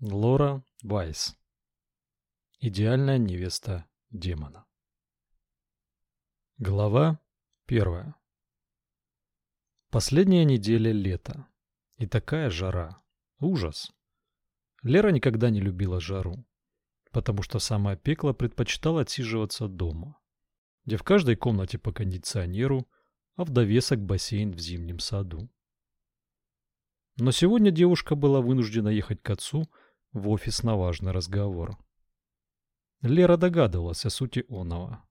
Лора Вайс. Идеальная невеста демона. Глава первая. Последняя неделя лета. И такая жара. Ужас. Лера никогда не любила жару, потому что самое пекло предпочитала отсиживаться дома, где в каждой комнате по кондиционеру, а в довесок бассейн в зимнем саду. Но сегодня девушка была вынуждена ехать к отцу, в офис на важный разговор. Лера догадывалась о сути оного.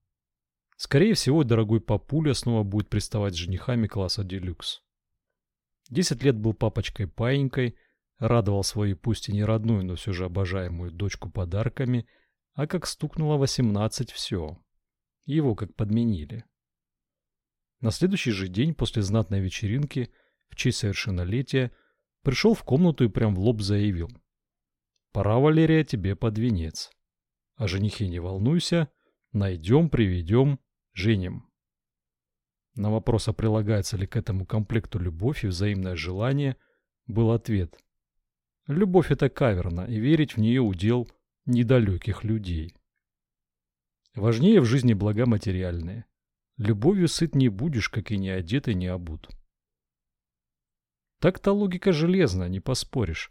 Скорее всего, дорогой папуля снова будет приставать с женихами класса делюкс. Десять лет был папочкой-паинькой, радовал свою пусть и не родную, но все же обожаемую дочку подарками, а как стукнуло восемнадцать, все. Его как подменили. На следующий же день после знатной вечеринки в честь совершеннолетия пришел в комнату и прям в лоб заявил – Пора, Валерия, тебе под венец. О женихе не волнуйся, найдем, приведем, женим. На вопрос, а прилагается ли к этому комплекту любовь и взаимное желание, был ответ. Любовь это каверна, и верить в нее удел недалеких людей. Важнее в жизни блага материальные. Любовью сыт не будешь, как и не одет и не обут. Так-то логика железна, не поспоришь.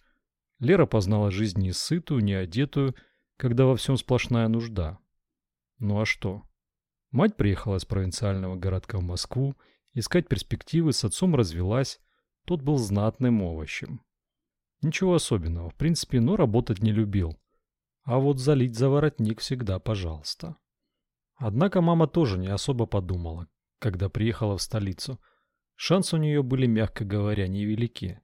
Лера познала жизнь не сытую, не одетую, когда во всем сплошная нужда. Ну а что? Мать приехала из провинциального городка в Москву, искать перспективы, с отцом развелась, тот был знатным овощем. Ничего особенного, в принципе, но работать не любил. А вот залить за воротник всегда пожалуйста. Однако мама тоже не особо подумала, когда приехала в столицу. Шансы у нее были, мягко говоря, невелики.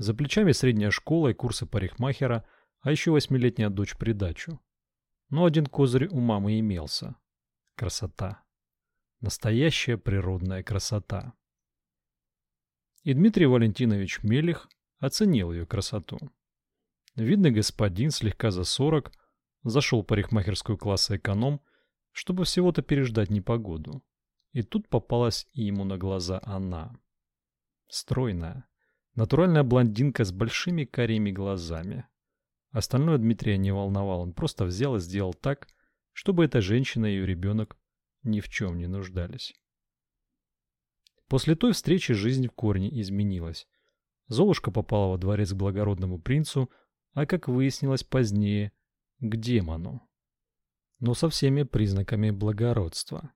За плечами средняя школа и курсы парикмахера, а еще восьмилетняя дочь придачу. Но один козырь у мамы имелся. Красота. Настоящая природная красота. И Дмитрий Валентинович Мелих оценил ее красоту. Видный господин, слегка за сорок, зашел в парикмахерскую класса эконом, чтобы всего-то переждать непогоду. И тут попалась ему на глаза она. Стройная, Натуральная блондинка с большими карими глазами. Остальное Дмитрия не волновало, он просто взял и сделал так, чтобы эта женщина и ее ребенок ни в чем не нуждались. После той встречи жизнь в корне изменилась. Золушка попала во дворец к благородному принцу, а, как выяснилось позднее, к демону. Но со всеми признаками благородства.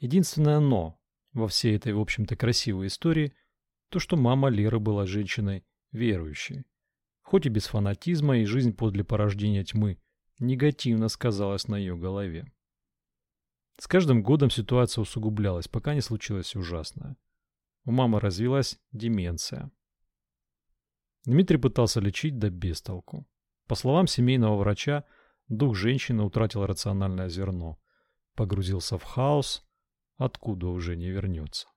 Единственное «но» во всей этой, в общем-то, красивой истории – то, что мама Леры была женщиной верующей. Хоть и без фанатизма, и жизнь подле порождения тьмы негативно сказалась на ее голове. С каждым годом ситуация усугублялась, пока не случилось ужасное. У мамы развилась деменция. Дмитрий пытался лечить, да без толку. По словам семейного врача, дух женщины утратил рациональное зерно, погрузился в хаос, откуда уже не вернется.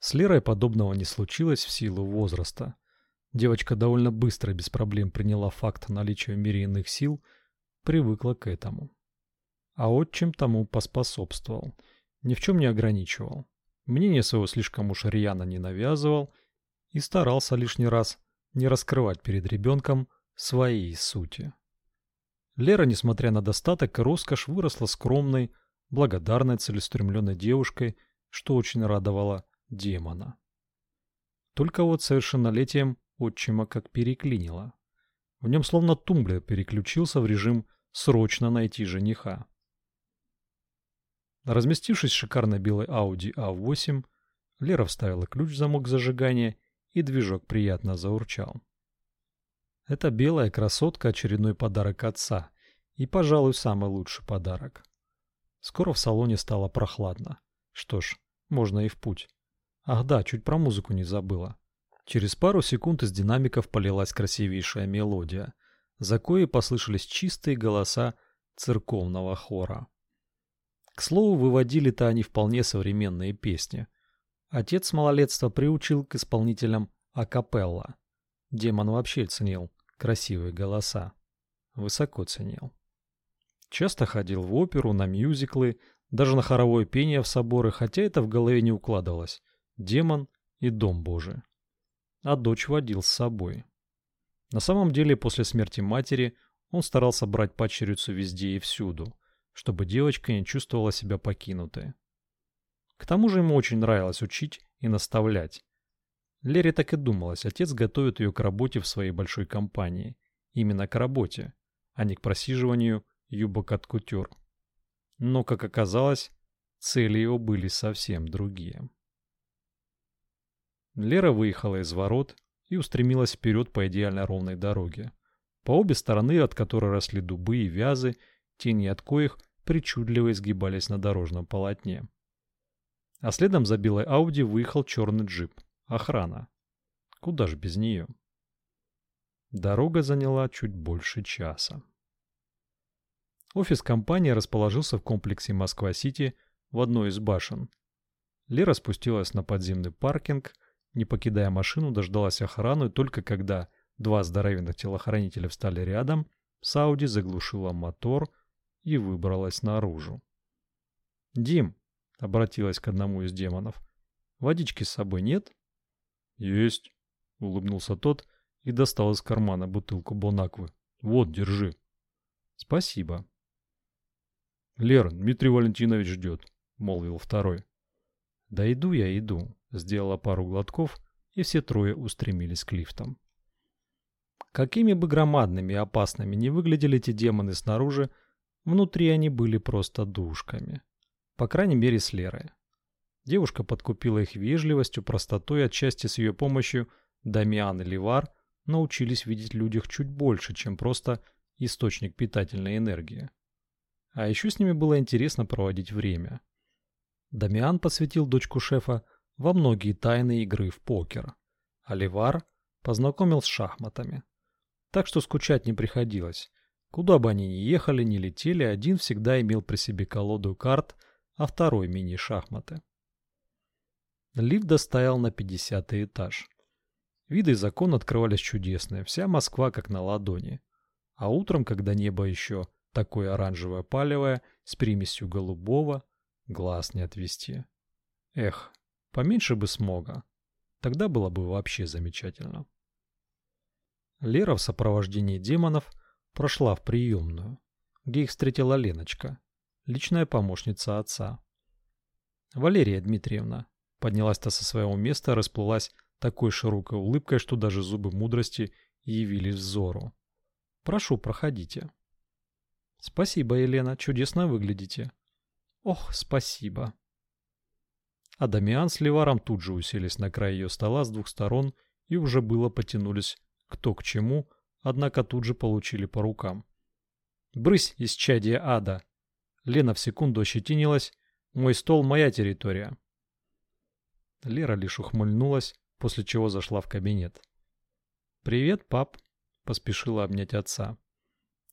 С Лерой подобного не случилось в силу возраста. Девочка довольно быстро без проблем приняла факт наличия в мире иных сил, привыкла к этому. А отчим тому поспособствовал, ни в чем не ограничивал. Мнение своего слишком уж рьяно не навязывал и старался лишний раз не раскрывать перед ребенком своей сути. Лера, несмотря на достаток и роскошь, выросла скромной, благодарной, целеустремленной девушкой, что очень радовало демона. Только вот совершеннолетием отчима как переклинило. В нем словно тумблер переключился в режим «срочно найти жениха». Разместившись в шикарной белой Audi A8, Лера вставила ключ в замок зажигания, и движок приятно заурчал. Эта белая красотка – очередной подарок отца, и, пожалуй, самый лучший подарок. Скоро в салоне стало прохладно. Что ж, можно и в путь. Ах да, чуть про музыку не забыла. Через пару секунд из динамиков полилась красивейшая мелодия, за коей послышались чистые голоса церковного хора. К слову, выводили-то они вполне современные песни. Отец с малолетства приучил к исполнителям акапелла. Демон вообще ценил красивые голоса. Высоко ценил. Часто ходил в оперу, на мюзиклы, даже на хоровое пение в соборы, хотя это в голове не укладывалось демон и дом Божий. А дочь водил с собой. На самом деле, после смерти матери он старался брать падчерицу везде и всюду, чтобы девочка не чувствовала себя покинутой. К тому же ему очень нравилось учить и наставлять. Лере так и думалось, отец готовит ее к работе в своей большой компании. Именно к работе, а не к просиживанию юбок от кутюр. Но, как оказалось, цели его были совсем другие. Лера выехала из ворот и устремилась вперед по идеально ровной дороге, по обе стороны от которой росли дубы и вязы, тени от коих причудливо изгибались на дорожном полотне. А следом за белой Ауди выехал черный джип. Охрана. Куда ж без нее? Дорога заняла чуть больше часа. Офис компании расположился в комплексе Москва-Сити в одной из башен. Лера спустилась на подземный паркинг, не покидая машину, дождалась охрану, и только когда два здоровенных телохранителя встали рядом, Сауди заглушила мотор и выбралась наружу. «Дим», — обратилась к одному из демонов, — «водички с собой нет?» «Есть», — улыбнулся тот и достал из кармана бутылку Бонаквы. «Вот, держи». «Спасибо». «Лер, Дмитрий Валентинович ждет», — молвил второй. «Да иду я, иду», — сделала пару глотков, и все трое устремились к лифтам. Какими бы громадными и опасными ни выглядели эти демоны снаружи, внутри они были просто душками. По крайней мере, с Лерой. Девушка подкупила их вежливостью, простотой, отчасти с ее помощью Дамиан и Ливар научились видеть в людях чуть больше, чем просто источник питательной энергии. А еще с ними было интересно проводить время. Дамиан посвятил дочку шефа во многие тайны игры в покер, а Ливар познакомил с шахматами. Так что скучать не приходилось. Куда бы они ни ехали, ни летели, один всегда имел при себе колоду карт, а второй мини-шахматы. Лифт доставил на 50 этаж. Виды из окон открывались чудесные, вся Москва как на ладони. А утром, когда небо еще такое оранжевое палевое, с примесью голубого, глаз не отвести. Эх, поменьше бы смога. Тогда было бы вообще замечательно. Лера в сопровождении демонов прошла в приемную, где их встретила Леночка, личная помощница отца. Валерия Дмитриевна поднялась-то со своего места, расплылась такой широкой улыбкой, что даже зубы мудрости явились взору. Прошу, проходите. Спасибо, Елена, чудесно выглядите. Ох, спасибо. А Дамиан с Леваром тут же уселись на край ее стола с двух сторон и уже было потянулись кто к чему, однако тут же получили по рукам. «Брысь из чадия ада!» Лена в секунду ощетинилась. «Мой стол — моя территория». Лера лишь ухмыльнулась, после чего зашла в кабинет. «Привет, пап!» — поспешила обнять отца.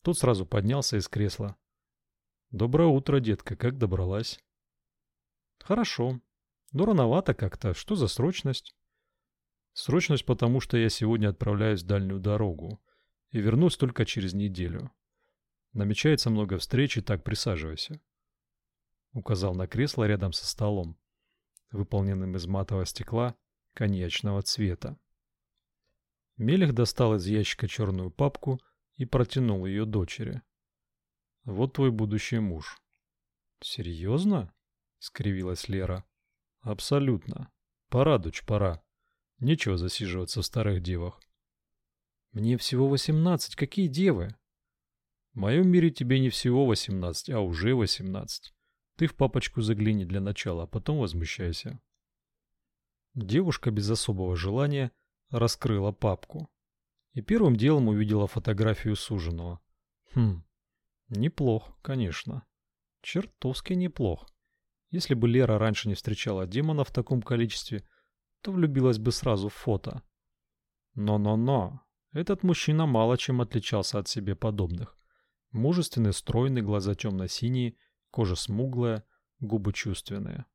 Тот сразу поднялся из кресла. «Доброе утро, детка, как добралась?» «Хорошо. Но рановато как-то. Что за срочность?» Срочность потому, что я сегодня отправляюсь в дальнюю дорогу и вернусь только через неделю. Намечается много встреч, и так присаживайся. Указал на кресло рядом со столом, выполненным из матового стекла коньячного цвета. Мелех достал из ящика черную папку и протянул ее дочери. «Вот твой будущий муж». «Серьезно?» — скривилась Лера. «Абсолютно. Пора, дочь, пора. Нечего засиживаться в старых девах. Мне всего восемнадцать, какие девы? В моем мире тебе не всего восемнадцать, а уже восемнадцать. Ты в папочку загляни для начала, а потом возмущайся. Девушка без особого желания раскрыла папку. И первым делом увидела фотографию суженого. Хм, неплох, конечно. Чертовски неплох. Если бы Лера раньше не встречала демона в таком количестве, то влюбилась бы сразу в фото. Но-но-но, этот мужчина мало чем отличался от себе подобных. Мужественный, стройный, глаза темно-синие, кожа смуглая, губы чувственные.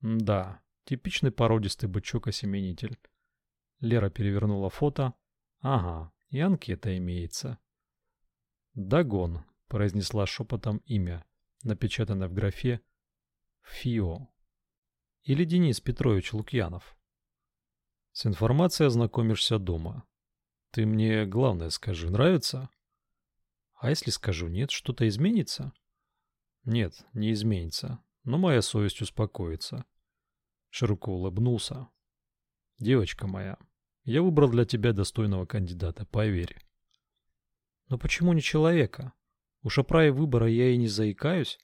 да, типичный породистый бычок-осеменитель. Лера перевернула фото. Ага, и анкета имеется. «Дагон», — произнесла шепотом имя, напечатанное в графе «ФИО». Или Денис Петрович Лукьянов. С информацией ознакомишься дома. Ты мне главное скажи, нравится? А если скажу нет, что-то изменится? Нет, не изменится, но моя совесть успокоится. Широко улыбнулся. Девочка моя, я выбрал для тебя достойного кандидата, поверь. Но почему не человека? Уж о выбора я и не заикаюсь.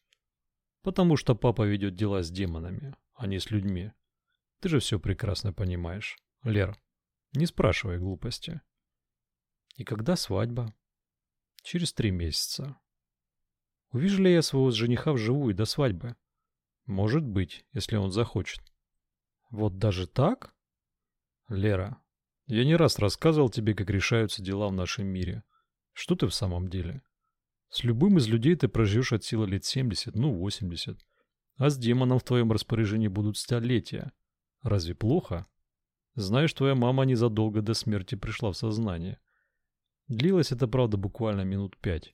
Потому что папа ведет дела с демонами, а не с людьми. Ты же все прекрасно понимаешь. Лер, не спрашивай глупости. И когда свадьба? Через три месяца. Увижу ли я своего жениха вживую до свадьбы? Может быть, если он захочет. Вот даже так? Лера, я не раз рассказывал тебе, как решаются дела в нашем мире. Что ты в самом деле? С любым из людей ты проживешь от силы лет 70, ну 80. А с демоном в твоем распоряжении будут столетия. Разве плохо? Знаешь, твоя мама незадолго до смерти пришла в сознание. Длилось это, правда, буквально минут пять.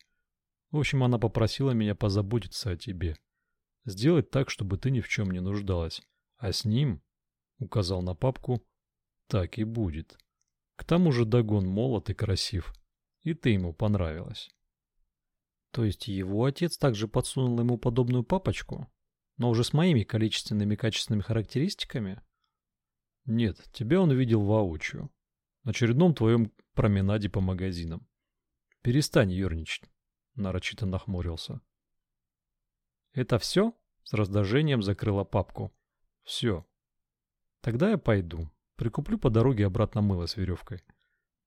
В общем, она попросила меня позаботиться о тебе. Сделать так, чтобы ты ни в чем не нуждалась. А с ним, указал на папку, так и будет. К тому же Дагон молод и красив. И ты ему понравилась. То есть его отец также подсунул ему подобную папочку, но уже с моими количественными качественными характеристиками? Нет, тебя он видел воочию. На очередном твоем променаде по магазинам. Перестань ерничать. Нарочито нахмурился. Это все? С раздражением закрыла папку. Все. Тогда я пойду. Прикуплю по дороге обратно мыло с веревкой.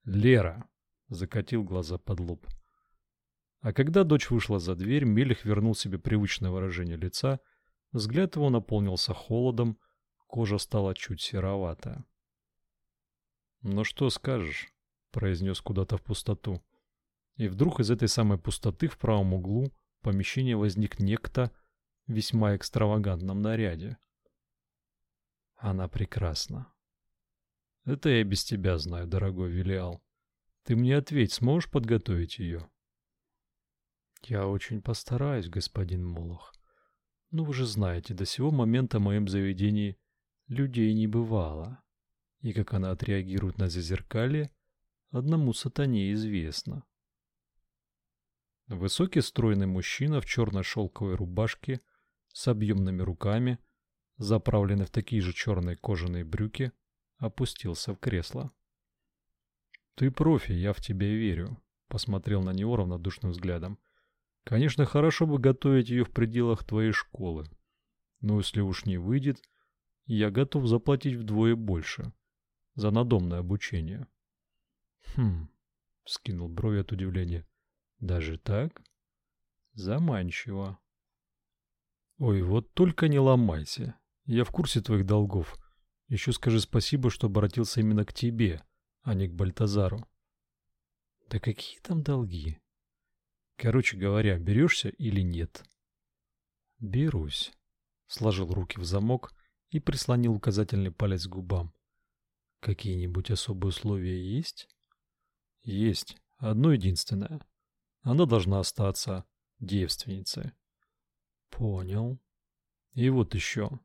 Лера! Закатил глаза под лоб. А когда дочь вышла за дверь, Мелих вернул себе привычное выражение лица, взгляд его наполнился холодом, кожа стала чуть сероватая. «Ну что скажешь?» — произнес куда-то в пустоту. И вдруг из этой самой пустоты в правом углу помещения возник некто в весьма экстравагантном наряде. Она прекрасна. Это я без тебя знаю, дорогой Велиал. Ты мне ответь, сможешь подготовить ее? Я очень постараюсь, господин Молох. Ну вы же знаете, до сего момента в моем заведении людей не бывало. И как она отреагирует на зазеркалье, одному сатане известно. Высокий стройный мужчина в черной шелковой рубашке с объемными руками, заправленный в такие же черные кожаные брюки, опустился в кресло. «Ты профи, я в тебя верю», — посмотрел на него равнодушным взглядом. «Конечно, хорошо бы готовить ее в пределах твоей школы. Но если уж не выйдет, я готов заплатить вдвое больше за надомное обучение». «Хм», — скинул брови от удивления. Даже так? Заманчиво. Ой, вот только не ломайся. Я в курсе твоих долгов. Еще скажи спасибо, что обратился именно к тебе, а не к Бальтазару. Да какие там долги? Короче говоря, берешься или нет? Берусь. Сложил руки в замок и прислонил указательный палец к губам. Какие-нибудь особые условия есть? Есть. Одно единственное. Она должна остаться девственницей. Понял. И вот еще.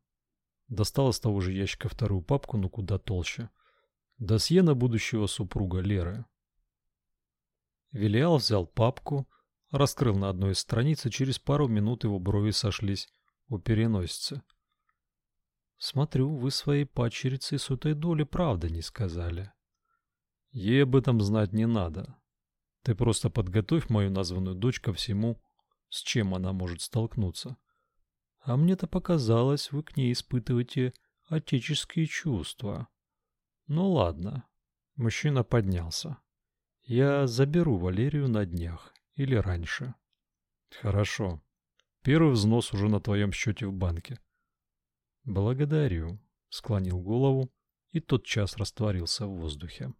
Достал из того же ящика вторую папку, но куда толще. Досье на будущего супруга Леры. Велиал взял папку, раскрыл на одной из страниц, и через пару минут его брови сошлись у переносицы. Смотрю, вы своей падчерице этой доли правды не сказали. Ей об этом знать не надо. Ты просто подготовь мою названную дочь ко всему, с чем она может столкнуться. А мне-то показалось, вы к ней испытываете отеческие чувства. Ну ладно. Мужчина поднялся. Я заберу Валерию на днях или раньше. Хорошо. Первый взнос уже на твоем счете в банке. Благодарю, склонил голову и тот час растворился в воздухе.